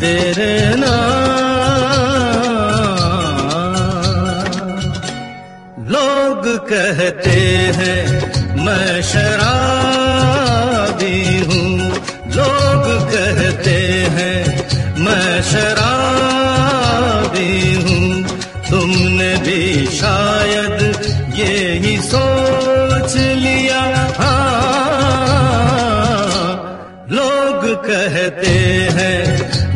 तेरे ना कहते हैं, मैं शराबी हूँ। लोग कहते हैं, मैं शराबी हूँ। तुमने भी शायद ये ही सोच कहते हैं,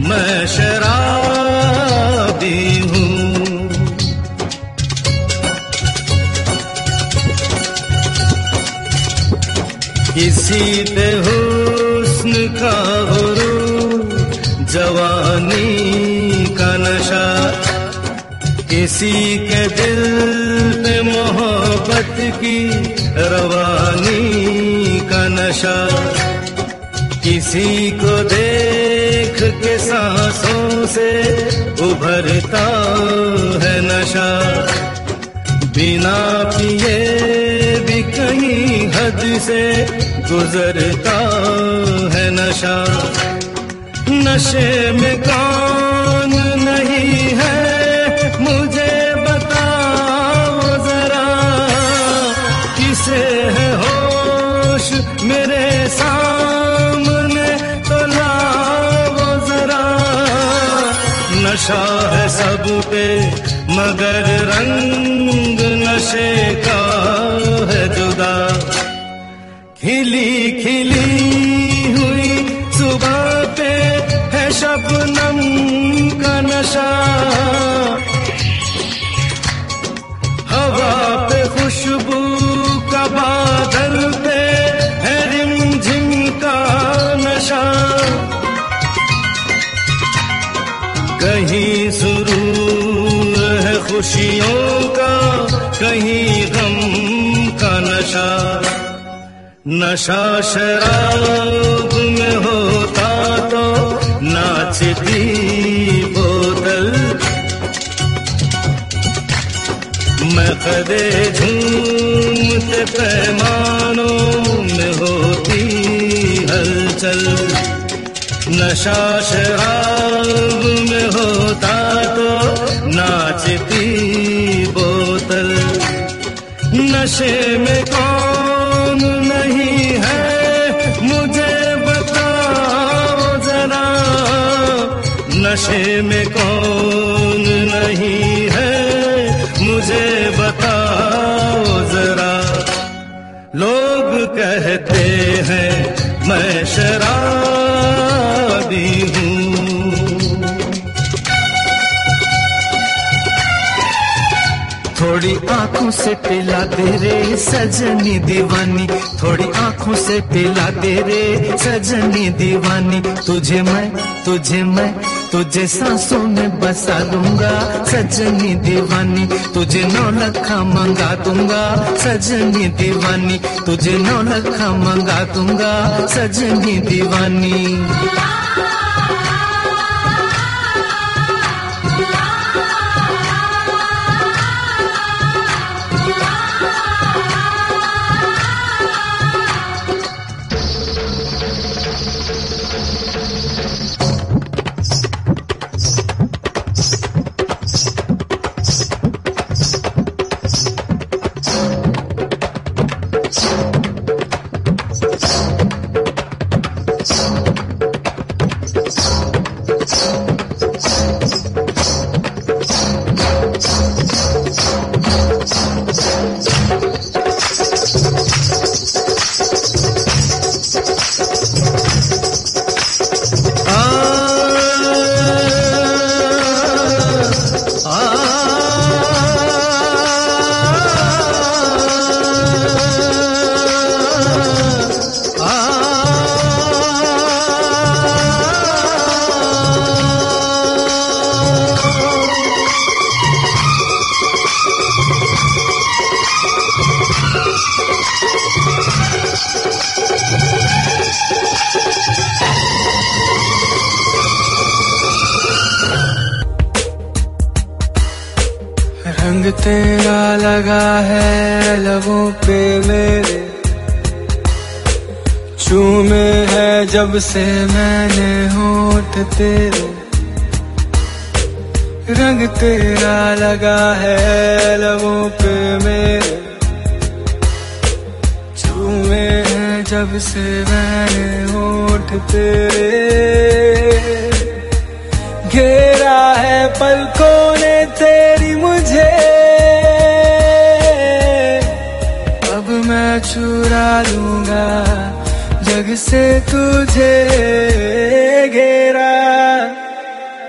मैं शराबी हूँ। किसी पे हुस्न का गुरूर, जवानी का नशा। किसी के दिल पे मोहब्बत की रवानी का नशा। किसी को देख के सांसों से उभरता है नशा। बिना पिए भी कहीं हद से गुजरता है नशा। नशे में कौन नशा है सब पे मगर रंग नशे का है जुदा। खिली खुशियों का कहीं गम का नशा। नशा शराब में होता तो नाचती बोतल। मैं कदे झूमते पैमानों में होती हलचल। नशा शराब में होता तो नाचती बोतल। नशे में कौन नहीं है, मुझे बताओ जरा। नशे में कौन नहीं है, मुझे बताओ जरा। लोग कहते हैं, मैं शराबी हूँ। थोड़ी आँखों से पिला दे रे सजनी दीवानी, थोड़ी आँखों से पिला दे रे सजनी दीवानी। तुझे मैं तुझे मैं, तुझे सांसों में बसा दूँगा, सजनी दीवानी। तुझे नौ लखा मंगा दूँगा, सजनी दीवानी। तुझे नौ लखा मंगा दूँगा, सजनी दीवानी। रंग तेरा लगा है लबों पे मेरे। चूमे है जब से मैंने होठ तेरे। रंग तेरा लगा है लबों पे मेरे। चूमे है जब से मैंने होठ तेरे। घेरा है पलकों ने तेरी मुझे से तुझे